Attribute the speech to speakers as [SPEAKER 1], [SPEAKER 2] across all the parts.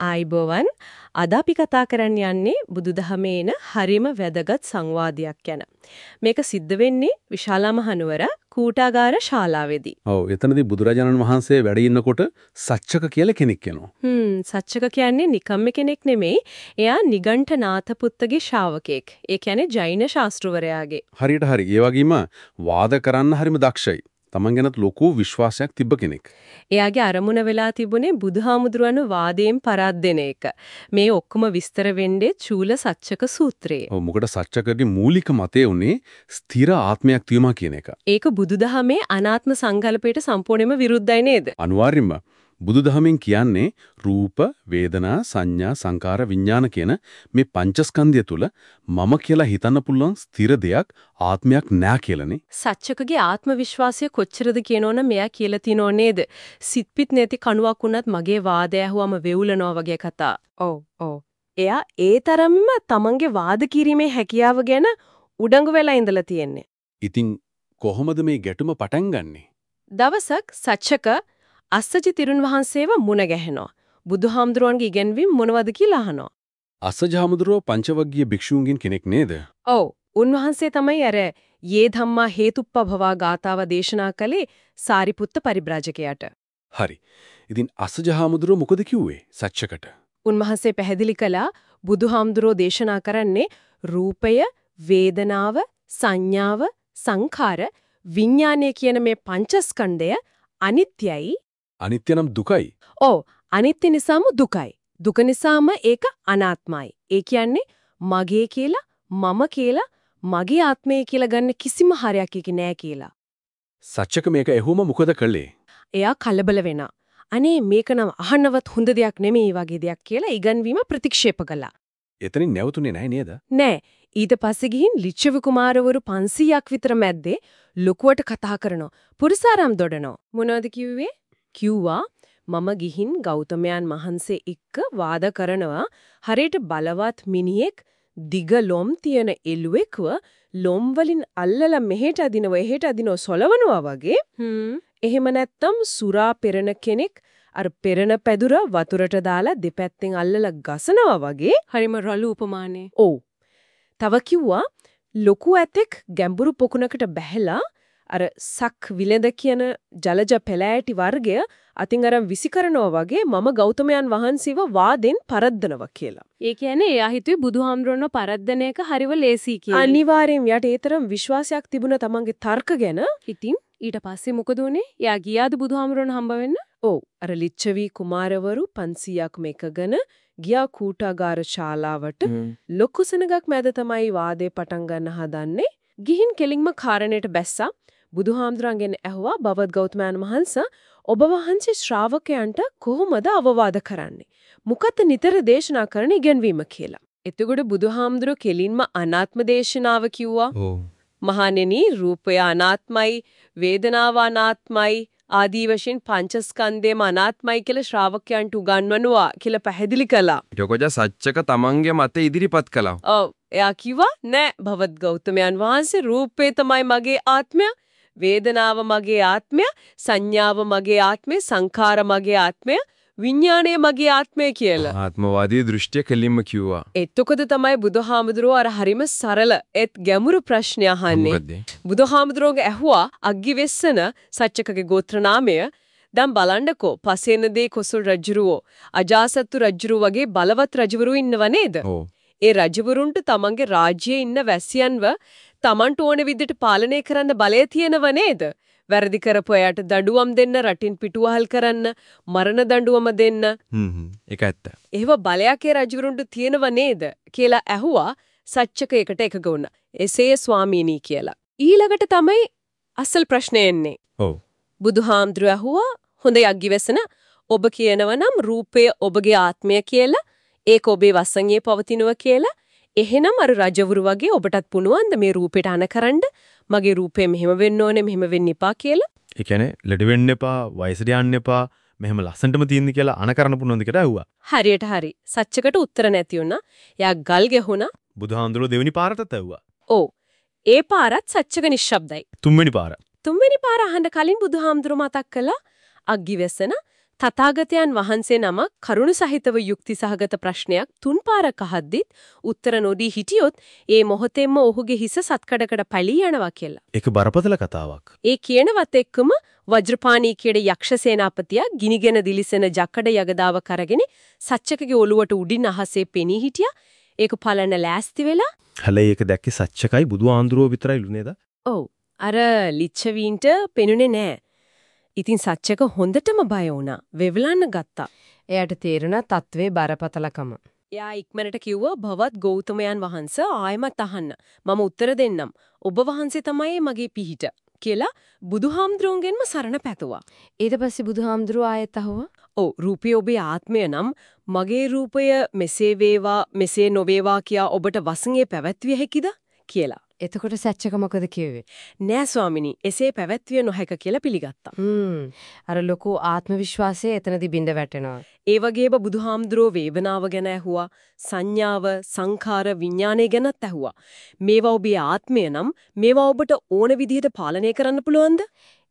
[SPEAKER 1] ආයිබෝවන් අද අපි කතා කරන්න යන්නේ බුදුදහමේන හරිම වැදගත් සංවාදයක් ගැන. මේක සිද්ධ වෙන්නේ විශාලා මහනුවර කූටාගාර ශාලාවේදී.
[SPEAKER 2] ඔව් එතනදී බුදුරජාණන් වහන්සේ වැඩ ඉන්නකොට සච්චක කියලා කෙනෙක් එනවා.
[SPEAKER 1] හ්ම් සච්චක කියන්නේ නිකම්ම කෙනෙක් නෙමෙයි. එයා නිගණ්ඨනාත පුත්තගේ ශ්‍රාවකෙක්. ඒ කියන්නේ ජෛන ශාස්ත්‍රවරයාගේ.
[SPEAKER 2] හරියට හරි. ඒ වගේම වාද කරන්න හරිම දක්ෂයි. Taman ගැනත් ලොකු විශ්වාසයක් තිබ්බ කෙනෙක්.
[SPEAKER 1] එයාගේ අරමුණ වෙලා තිබුණේ බුදුහාමුදුරන්ව වාදයෙන් පරද්දෙන එක. මේ ඔක්කොම විස්තර වෙන්නේ චූල සච්චක සූත්‍රයේ.
[SPEAKER 2] ඔව් මොකද සච්චකගේ මූලික මතය උනේ ස්ථිර ආත්මයක් තියුමා කියන එක.
[SPEAKER 1] ඒක බුදුදහමේ අනාත්ම සංකල්පයට සම්පූර්ණයෙන්ම විරුද්ධයි නේද?
[SPEAKER 2] අනිවාර්යයෙන්ම බුදුදහමෙන් කියන්නේ රූප, වේදනා, සංඥා, සංකාර, විඥාන කියන මේ පංචස්කන්ධය තුල මම කියලා හිතන්න පුළුවන් ස්ථිර දෙයක් ආත්මයක් නෑ කියලානේ.
[SPEAKER 1] සත්‍යකගේ ආත්ම විශ්වාසය කොච්චරද කියනෝන මෙයා කියලා තිනෝ නේද? සිත්පිට නැති කණුවක් වුණත් මගේ වාදය ඇහුවම වෙවුලනවා වගේ කතා. ඔව් ඔව්. එයා ඒ තරම්ම තමන්ගේ වාද කිරීමේ හැකියාව ගැන උඩඟු වෙලා ඉඳලා තියෙන්නේ.
[SPEAKER 2] ඉතින් කොහොමද මේ ගැටුම පටන් ගන්නෙ?
[SPEAKER 1] දවසක් සච්චක අස්සජි තිරුන් වහන්සේව මුණ ගැහෙනවා. බුදුහාමුදුරුවන්ගේ ඉගැන්වීම් මොනවද කියලා අහනවා.
[SPEAKER 2] අස්සජාමුදුරෝ පංචවග්ගීය භික්ෂූන්ගෙන් කෙනෙක් නේද?
[SPEAKER 1] ඔව්. උන්වහන්සේ තමයි අර යේ ධම්මා හේතුප්පභවා ගාතාව දේශනා කළේ සාරිපුත්ත පරිබ්‍රාජකයාට.
[SPEAKER 2] හරි. ඉතින් අස්සජාමුදුරෝ මොකද කිව්වේ සච්චකට?
[SPEAKER 1] උන්වහන්සේ පැහැදිලි කළා බුදුහාමුදුරෝ දේශනා කරන්නේ රූපය, වේදනාව, සංඥාව, සංඛාර, විඥානය කියන මේ පංචස්කන්ධය අනිත්‍යයි
[SPEAKER 2] අනිත්‍ය නම් දුකයි.
[SPEAKER 1] ඔව් අනිත්‍ය නිසාම දුකයි. දුක නිසාම ඒක අනාත්මයි. ඒ කියන්නේ මගේ කියලා මම කියලා මගේ ආත්මය කියලා ගන්න කිසිම හරයක් එකේ නෑ කියලා.
[SPEAKER 2] සච්චක මේක ඇහුවම මොකද කළේ?
[SPEAKER 1] එයා කලබල වෙනා. අනේ මේක නම් අහන්නවත් හොඳ දෙයක් නෙමෙයි වගේ දෙයක් කියලා ඉගන්වීම ප්‍රතික්ෂේප කළා.
[SPEAKER 2] එතනින් නැවතුනේ නැහැ නේද?
[SPEAKER 1] නෑ. ඊට පස්සේ ගිහින් ලිච්ඡවි කුමාරවරු 500ක් විතර මැද්දේ ලොකුවට කතා කරනවා. පුරුසාරම් දොඩනවා. මොනවද කිව්වේ? කිව්වා මම ගිහින් ගෞතමයන් වහන්සේ එක්ක වාද කරනවා හරියට බලවත් මිනිහෙක් දිග ලොම් තියෙන එළුවෙක්ව ලොම් වලින් අල්ලලා මෙහෙට අදිනව එහෙට අදිනව සොලවනවා වගේ හ්ම් එහෙම නැත්තම් සුරා පෙරණ කෙනෙක් අර පෙරණ පැදුර වතුරට දාලා දෙපැත්තෙන් අල්ලලා ගසනවා වගේ හරිම රළු උපමානේ. ඔව්. තව කිව්වා ලොකු ඇතෙක් ගැඹුරු පොකුණකට බැහැලා අර සක් විලඳ කියන ජලජ පෙළෑටි වර්ගය අතින් අරන් විසි කරනවා වගේ මම ගෞතමයන් වහන්සේව වාදෙන් පරද්දනවා කියලා. ඒ කියන්නේ එයා හිතුවේ බුදුහාමුදුරන්ව පරද්දන එක හරිව ලේසි කියලා. අනිවාර්යෙන් යට ඒතරම් විශ්වාසයක් තිබුණ තමන්ගේ තර්ක ගැන. ඉතින් ඊට පස්සේ මොකද උනේ? එයා ගියාද බුදුහාමුදුරන් හම්බ වෙන්න? ඔව්. අර ලිච්ඡවි කුමාරවරු 500ක් මේකගෙන ගියා කූටාගාර ශාලාවට ලොකු සෙනගක් මැද තමයි වාදේ පටන් ගන්න හදන්නේ. ගිහින් කෙලින්ම කාරණේට බැස්සා බුදුහාමුදුරන්ගෙන් ඇහුවා බවත් ගෞතමයන් වහන්සේ ඔබ වහන්සේ ශ්‍රාවකයන්ට කොහොමද අවවාද කරන්නේ? මොකද නිතර දේශනා කරන ඉගෙනවීම කියලා. එතකොට බුදුහාමුදුර කෙලින්ම අනාත්ම දේශනාව කිව්වා. මහණෙනි රූපය අනාත්මයි, වේදනාව අනාත්මයි, ආදී වශයෙන් පංචස්කන්ධයම අනාත්මයි කියලා ශ්‍රාවකයන්ට උගන්වනවා කියලා පැහැදිලි කළා.
[SPEAKER 3] යොකජ සච්චක තමන්ගේ මත ඉදිරිපත් කළා.
[SPEAKER 1] ඔව්. එයා කිව්වා නෑ භවත් ගෞතමයන් වහන්සේ රූපේ තමයි මගේ ආත්මය වේදනාව මගේ ආත්මය, සංඥාව මගේ ආත්මය, සංඛාර මගේ ආත්මය, විඥාණය මගේ ආත්මය කියලා.
[SPEAKER 3] ආත්මවාදී දෘෂ්ටිය කෙලින්ම කිව්වා.
[SPEAKER 1] එතකොට තමයි බුදුහාමුදුරුවෝ අර හරිම සරල ඒත් ගැඹුරු ප්‍රශ්නය අහන්නේ. බුදුහාමුදුරුවෝගේ ඇහුවා අග්ගිවෙස්සන සච්චකගේ ගෝත්‍ර නාමය දැන් බලන්නකෝ පසේනදී කොසල් රජුරෝ අජාසත්තු රජුරු වගේ බලවත් රජවරු ඉන්නව නේද? ඒ රජවරුන්ට තමන්ගේ රාජ්‍යයේ ඉන්න වැසියන්ව තමන්ට ඕන විදිහට පාලනය කරන්න බලය තියෙනව නේද? වැරදි කරපු අයට දඬුවම් දෙන්න, රටින් පිටුවහල් කරන්න, මරණ දඬුවම දෙන්න.
[SPEAKER 3] හ්ම්. ඒක ඇත්ත.
[SPEAKER 1] ඒව බලයක් ඒ රජවරුන්ට තියෙනව නේද කියලා ඇහුවා සච්චක එකට එකග වුණා. එසේ ස්වාමීනි කියලා. ඊළඟට තමයි අසල් ප්‍රශ්නේ එන්නේ.
[SPEAKER 3] ඔව්.
[SPEAKER 1] බුදුහාමුදුරුවෝ ඇහුවා හොඳ යග්ගිවසන ඔබ කියනව නම් රූපය ඔබගේ ආත්මය කියලා ඒක ඔබේ වසඟේ පවතිනවා කියලා එහෙනම් අර රජවරු වගේ ඔබටත් පුණුවන්ද මේ රූපෙට අනකරන්න? මගේ රූපය මෙහෙම වෙන්න ඕනේ මෙහෙම වෙන්න එපා කියලා.
[SPEAKER 4] ඒ කියන්නේ ලෙඩ වෙන්න එපා වයසට යන්න එපා මෙහෙම ලස්සනටම තියෙන්න කියලා අනකරන පුණුවන්ද කියලා ඇහුවා.
[SPEAKER 1] හරියට හරි. සච්චකට උත්තර නැති වුණා. එයා ගල් ගැහුණා.
[SPEAKER 4] බුදුහාඳුරෝ දෙවෙනි පාරටත් ඇහුවා.
[SPEAKER 1] ඔව්. ඒ පාරත් සච්චක නිශ්ශබ්දයි.
[SPEAKER 4] තුන්වෙනි පාර.
[SPEAKER 1] තුන්වෙනි පාර අහන්න කලින් බුදුහාමුදුරුවෝ මතක් කළා. අග්ගිවැසන තථාගතයන් වහන්සේ නම කරුණ සහිතව යුක්ති සහගත ප්‍රශ්නයක් තුන් පාරක් අහද්දිත් උත්තර නොදී හිටියොත් ඒ මොහොතේම ඔහුගේ හිස සත්කඩකට පැලී යනවා කියලා.
[SPEAKER 4] ඒක බරපතල කතාවක්.
[SPEAKER 1] ඒ කියනවත් එක්කම වජ්‍රපාණී කියන යක්ෂ සේනාපතියා ගිනිගෙන දිලිසෙන ජකඩ යගදාව කරගෙන සච්චකගේ ඔළුවට උඩින් අහසේ පෙනී හිටියා. ඒක පලන ලෑස්ති වෙලා
[SPEAKER 4] හැබැයි ඒක දැක්කේ සච්චකයි බුදු ආන්දරෝ විතරයිලු නේද?
[SPEAKER 1] ඔව් අර ලිච්ඡවීන්ට පෙනුනේ නෑ. ඉතින් සච්චක හොඳටම බය වුණා. වෙවලන්න ගත්තා. එයාට තේරුණා තත්ත්වේ බරපතලකම. එයා ඉක්මනට කිව්වා භවත් ගෞතමයන් වහන්සේ ආයමත් අහන්න. මම උත්තර දෙන්නම්. ඔබ වහන්සේ තමයි මගේ පිහිට. කියලා බුදුහාමුදුරුවන්ගෙන්ම සරණ පැතුවා. ඊට පස්සේ බුදුහාමුදුරුව ආයෙත් අහුවා. ඔව් රූපය ඔබේ ආත්මය නම් මගේ රූපය මෙසේ වේවා මෙසේ නොවේවා කියා ඔබට වසඟේ පැවැත්විය හැකිද කියලා. එතකොට සත්‍යක මොකද කිව්වේ? නෑ ස්වාමිනී, එසේ පැවැත්විය නොහැක කියලා පිළිගත්තා. හ්ම්. අර ලොකු ආත්ම විශ්වාසය එතනදි බිඳ වැටෙනවා. ඒ වගේම බුදුහාමුදුරෝ වේවනාව ගැන ඇහුවා, සංඥාව, සංඛාර, විඥානය ගැනත් ඇහුවා. මේවා ඔබේ ආත්මය නම් මේවා ඔබට ඕන විදිහට පාලනය කරන්න පුළුවන්ද?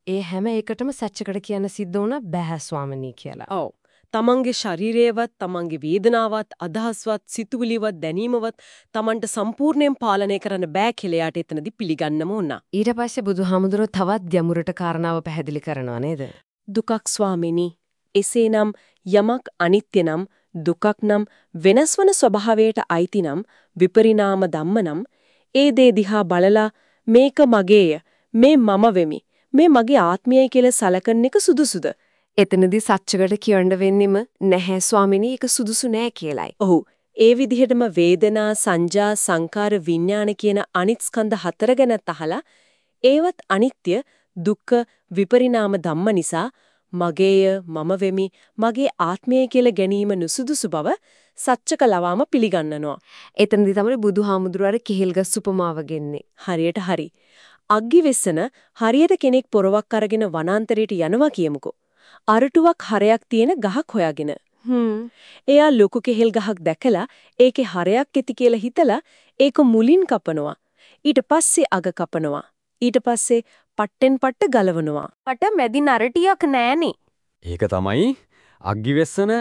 [SPEAKER 1] ඒ හැම එකටම සත්‍යකට කියන්න සිද්ධ වුණා බෑ ස්වාමිනී කියලා. ඔව්. තමන්ගේ ශරීරයවත් තමන්ගේ වේදනාවත් අදහස්වත් සිතුවිලිවත් දැනීමවත් තමන්ට සම්පූර්ණයෙන් පාලනය කරන්න බෑ කියලා යාට එතනදි පිළිගන්නම වුණා. ඊට පස්සේ බුදුහාමුදුරුවෝ තවත් ගැඹුරට කාරණාව පැහැදිලි කරනවා නේද? දුකක් ස්වාමිනී. එසේනම් යමක් අනිත්‍ය නම් දුකක් නම් වෙනස්වන ස්වභාවයට අයිති නම් විපරිණාම ධම්ම නම් ඒ දේ දිහා බලලා මේක මගේය මේ මම වෙමි මේ මගේ ආත්මයයි කියලා සලකන එක සුදුසුද එතනදී සත්‍යකට කියන්න වෙන්නෙම නැහැ ස්වාමිනී ඒක සුදුසු නෑ කියලයි. ඔහු ඒ විදිහටම වේදනා සංජා සංකාර විඥාන කියන අනිත් ස්කන්ධ හතර ගැනත් අහලා ඒවත් අනිත්‍ය දුක්ඛ විපරිණාම ධම්ම නිසා මගේය මම වෙමි මගේ ආත්මය කියලා ගැනීම නුසුදුසු බව සත්‍යක ලවාම පිළිගන්නනවා. එතනදී තමයි බුදුහාමුදුරුවෝ කෙහෙල්ගස් උපමාව ගෙන්නේ. හරියට හරි. අග්ගි වෙස්සන හරියට කෙනෙක් පොරවක් අරගෙන වනාන්තරයට යනවා කියමුකෝ. අරටුවක් හරයක් තියෙන ගහක් හොයාගෙන. හ්ම්. එයා ලොකු කෙහෙල් ගහක් දැකලා ඒකේ හරයක් ඇති කියලා හිතලා ඒක මුලින් කපනවා. ඊට පස්සේ අග කපනවා. ඊට පස්සේ පට්ටෙන් පට්ට ගලවනවා. පට මැදින් අරටියක් නෑනේ.
[SPEAKER 5] ඒක තමයි අග්ගිවෙස්සන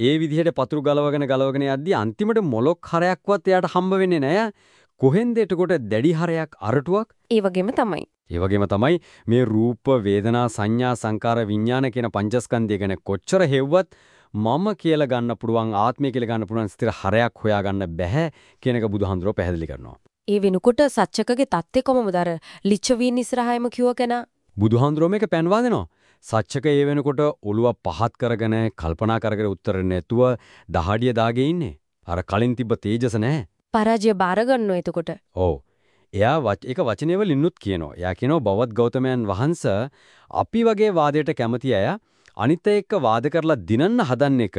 [SPEAKER 5] ඒ විදිහට පතුරු ගලවගෙන ගලවගෙන යද්දි අන්තිමට මොලොක් හරයක්වත් එයාට හම්බ වෙන්නේ නැහැ. කොහෙන්ද එතකොට දැඩි හරයක් අරටුවක්?
[SPEAKER 1] ඒ වගේම තමයි.
[SPEAKER 5] ඒ වගේම තමයි මේ රූප වේදනා සංඥා සංකාර විඥාන කියන පංචස්කන්ධය ගැන කොච්චර හෙව්වත් මම කියලා ගන්න පුළුවන් ආත්මය කියලා ගන්න පුළුවන් ස්ථිර හරයක් හොයාගන්න බැහැ කියන එක බුදුහාඳුරෝ පැහැදිලි කරනවා.
[SPEAKER 1] ඒ වෙනකොට සත්‍යකගේ தත්ත්වය කොහොමද අර ලිච්ඡවීන් ඉස්සරහාම කිව්ව කෙනා
[SPEAKER 5] බුදුහාඳුරෝ මේක පෙන්වා දෙනවා. සත්‍යක ඒ වෙනකොට ඔළුව පහත් කරගෙන කල්පනා කරගෙන උත්තර නැතුව දහඩිය දාගේ ඉන්නේ. අර කලින් තිබ්බ තේජස නැහැ.
[SPEAKER 1] පරාජය බාර ගන්නෝ එතකොට.
[SPEAKER 5] ඔව්. එයා ඒක වචනේ වලින්නුත් කියනවා. එයා කියනවා බවත් ගෞතමයන් වහන්සේ අපි වගේ වාදයට කැමති අය අනිත් එක්ක වාද කරලා දිනන්න හදන එක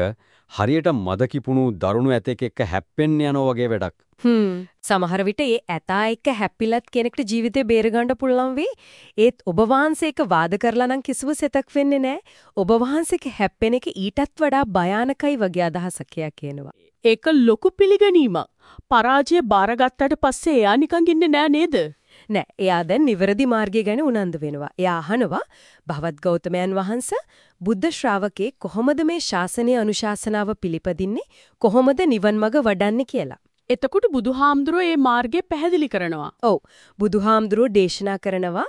[SPEAKER 5] හරියට මද කිපුණු දරුණු ඇතෙක් එක්ක හැප්පෙන්න යනවා වගේ වැඩක්.
[SPEAKER 1] හ්ම් සමහර විට ඒ ඇතා එක්ක හැප්පිලත් කෙනෙක්ට ජීවිතේ බේරගන්න පුළුවන් වෙයි. ඒත් ඔබ වහන්සේක වාද කරලා නම් කිසිව සෙතක් වෙන්නේ නැහැ. ඔබ වහන්සේක හැප්පෙන එක ඊටත් වඩා භයානකයි වගේ අදහසක් කියනවා.
[SPEAKER 6] ඒක ලොකු පිළිගැනීමක්. පරාජය බාරගත්තට පස්සේ එයා නිකන් ඉන්නේ නෑ නේද?
[SPEAKER 1] නෑ එයා දැන් නිවැරදි මාර්ගය ගැන උනන්දු වෙනවා. එයා අහනවා භවත් ගෞතමයන් වහන්සේ බුද්ධ ශ්‍රාවකේ කොහොමද මේ ශාසනීය අනුශාසනාව පිළිපදින්නේ කොහොමද නිවන් මඟ වඩන්නේ කියලා.
[SPEAKER 6] එතකොට බුදුහාමුදුරුවෝ මේ මාර්ගය පැහැදිලි කරනවා.
[SPEAKER 1] ඔව් බුදුහාමුදුරුවෝ දේශනා කරනවා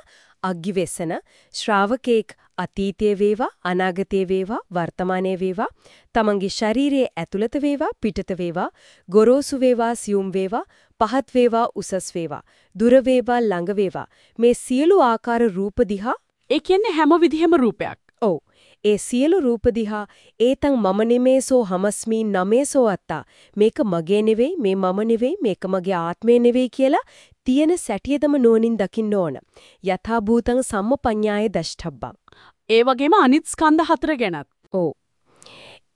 [SPEAKER 1] අග්ගිවෙසන ශ්‍රාවකෙක් අතීතයේ වේවා අනාගතයේ වේවා වර්තමානයේ වේවා තමන්ගේ ශරීරයේ ඇතුළත වේවා පිටත වේවා ගොරෝසු වේවා සියුම් වේවා පහත් වේවා උසස් වේවා දුර වේවා ළඟ වේවා. මේ සියලු ආකාර රූප දිහා
[SPEAKER 6] ඒ කියන්නේ හැම විදිහෙම රූපයක්.
[SPEAKER 1] ඔව්. ඒ සියලු රූප දිහා ඒතං මම නෙමේසෝ හමස්මි නමේසෝ අත්තා. මේක මගේ නෙවෙයි මේ මම නෙවෙයි මේක මගේ ආත්මය නෙවෙයි කියලා තියෙන සැටියදම නුවණින් දකින්න ඕන යථා භූතං සම්මපඤ්ඤාය දෂ්ඨබ්බං
[SPEAKER 6] ඒ වගේම අනිත් ස්කන්ධ හතර ගැනත්
[SPEAKER 1] ඔව්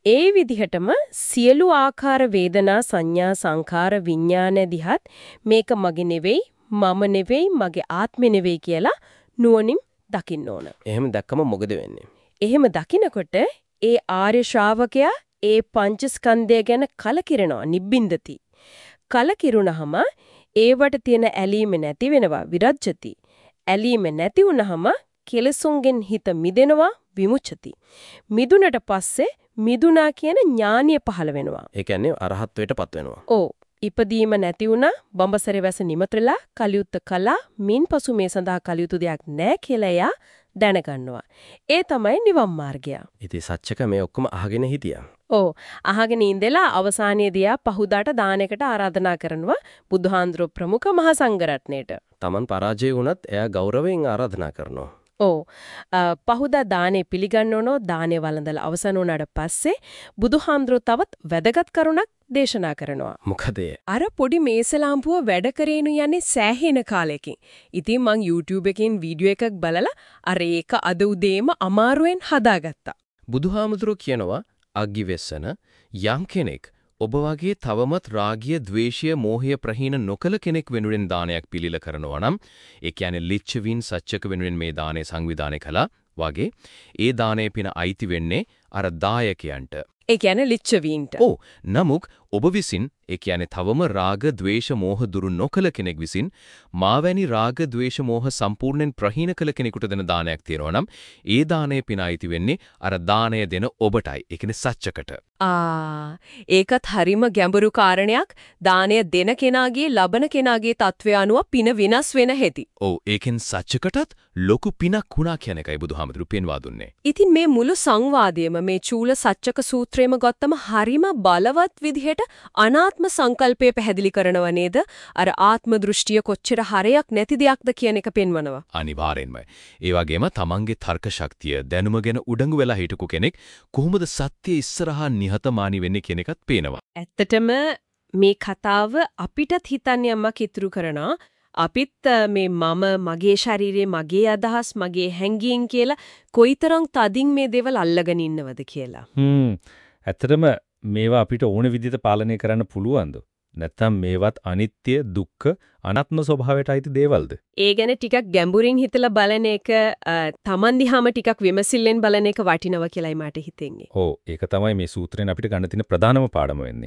[SPEAKER 1] ඒ විදිහටම සියලු ආකාර වේදනා සංඥා සංඛාර විඥාන දිහත් මේක මගේ නෙවෙයි මම නෙවෙයි මගේ ආත්මෙ නෙවෙයි කියලා නුවණින් දකින්න ඕන.
[SPEAKER 7] එහෙම දැක්කම මොකද වෙන්නේ?
[SPEAKER 1] එහෙම දකිනකොට ඒ ආර්ය ශ්‍රාවකයා ඒ පංචස්කන්ධය ගැන කලකිරෙනවා නිබ්බින්දති. කලකිරුණහම ඒවට තියෙන ඇලීම නැති වෙනවා විරජ්‍යති. ඇලීම නැති වුනහම කෙලසුන්ගෙන් හිත මිදෙනවා විමුච්ඡති. මිදුනට පස්සේ මිදුනා කියන ඥානිය පහළ වෙනවා.
[SPEAKER 7] ඒ කියන්නේ අරහත්ත්වයටපත් වෙනවා.
[SPEAKER 1] ඕ ඉපදීම නැති වුණා බඹසරේ වැස නිමතලා කලියුත්ත කළා මින්පසු මේ සඳහා කලියුතු දෙයක් නැහැ කියලා එයා දැනගන්නවා. ඒ තමයි නිවන් මාර්ගය.
[SPEAKER 7] ඉතින් සත්‍යක මේ ඔක්කොම අහගෙන හිටියා.
[SPEAKER 1] ඕ අහගෙන ඉඳලා අවසානයේදී ආ පහුදාට දානයකට ආරාධනා කරනවා බුදුහාඳුර ප්‍රමුඛ මහා සංඝරත්නයට.
[SPEAKER 7] Taman පරාජය වුණත් එයා ගෞරවයෙන් ආරාධනා කරනවා.
[SPEAKER 1] ඕ පහුදා දානේ පිළිගන්නවනෝ දානේ වළඳලා අවසන් වුණාට පස්සේ බුදුහාඳුර තවත් වැදගත් කරුණක් දේශනා කරනවා.
[SPEAKER 7] මොකද?
[SPEAKER 1] අර පොඩි මේසලාම්පුව වැඩ කරේනු යන්නේ සෑහෙන කාලෙකින්. ඉතින් මං YouTube එකෙන් වීඩියෝ එකක් බලලා අර ඒක අද උදේම අමාරුවෙන් හදාගත්තා.
[SPEAKER 7] බුදුහාමුදුරුවෝ කියනවා අග්ගිවෙස්සන යම් කෙනෙක් ඔබ වගේ තවමත් රාගිය, ద్వේෂය, මෝහය ප්‍රහීන නොකල කෙනෙක් වෙනුවෙන් දානයක් පිළිල කරනවා නම් ඒ කියන්නේ ලිච්ඡවින් සත්‍යක වෙනුවෙන් මේ දානය සංවිධානය කළා වගේ ඒ දානය පින අයිති වෙන්නේ අර දායකයන්ට.
[SPEAKER 1] ඒ කියන්නේ ලිච්ඡවීන්ට.
[SPEAKER 7] ඔව්. නමුත් ඔබ විසින් ඒ කියන්නේ තවම රාග, ద్వේෂ, මෝහ දුරු නොකල කෙනෙක් විසින් මාවැනි රාග, ద్వේෂ, මෝහ සම්පූර්ණයෙන් ප්‍රහීන කළ කෙනෙකුට දෙන දානයක් තියෙනවා නම් ඒ දාණය පිනායිති වෙන්නේ අර දාණය දෙන ඔබටයි. ඒ කියන්නේ සත්‍යකට.
[SPEAKER 1] ආ ඒකත් හරිම ගැඹුරු කාරණයක්. දාණය දෙන කෙනාගේ ලබන කෙනාගේ තත්වය අනුව පින වෙනස් වෙන හැටි.
[SPEAKER 7] ඔව්. ඒකෙන් සත්‍යකටත් ලොකු පිනක් වුණා කියන එකයි බුදුහාමුදුරු පෙන්වා දුන්නේ.
[SPEAKER 1] ඉතින් මේ මුළු සංවාදයේම මේ චූල සත්‍යක සූත්‍රයේම ගත්තම හරිම බලවත් විදිහට අනාත්ම සංකල්පය පැහැදිලි කරනව නේද? අර ආත්ම දෘෂ්ටිය කොච්චර හරයක් නැති දෙයක්ද කියන එක පෙන්වනවා.
[SPEAKER 7] අනිවාර්යෙන්ම. ඒ වගේම තමන්ගේ තර්ක ශක්තිය දැනුම ගැන උඩඟු වෙලා හිටපු කෙනෙක් කොහොමද සත්‍ය ඉස්සරහා නිහතමානී වෙන්නේ කියන එකත් පේනවා.
[SPEAKER 1] ඇත්තටම මේ කතාව අපිටත් හිතන්න යමක් ඉතුරු කරනවා. අපිත් මේ මම මගේ ශරීරයේ මගේ අදහස් මගේ හැඟීම් කියලා කොයිතරම් තදින් මේ දේවල් අල්ලගෙන ඉන්නවද කියලා.
[SPEAKER 8] හ්ම්. ඇත්තටම මේවා අපිට ඕන විදිහට පාලනය කරන්න පුළුවන්ද? නැත්නම් මේවත් අනිත්‍ය, දුක්ඛ, අනාත්ම ස්වභාවයට අයිති දේවල්ද?
[SPEAKER 1] ඒ ගැන ටිකක් ගැඹුරින් හිතලා බලන එක තමන් දිහාම ටිකක් විමසිල්ලෙන් බලන එක වටිනවා කියලායි මට හිතෙන්නේ.
[SPEAKER 8] ඔව් ඒක තමයි මේ සූත්‍රයෙන් අපිට ගන්න තියෙන ප්‍රධානම පාඩම වෙන්නේ.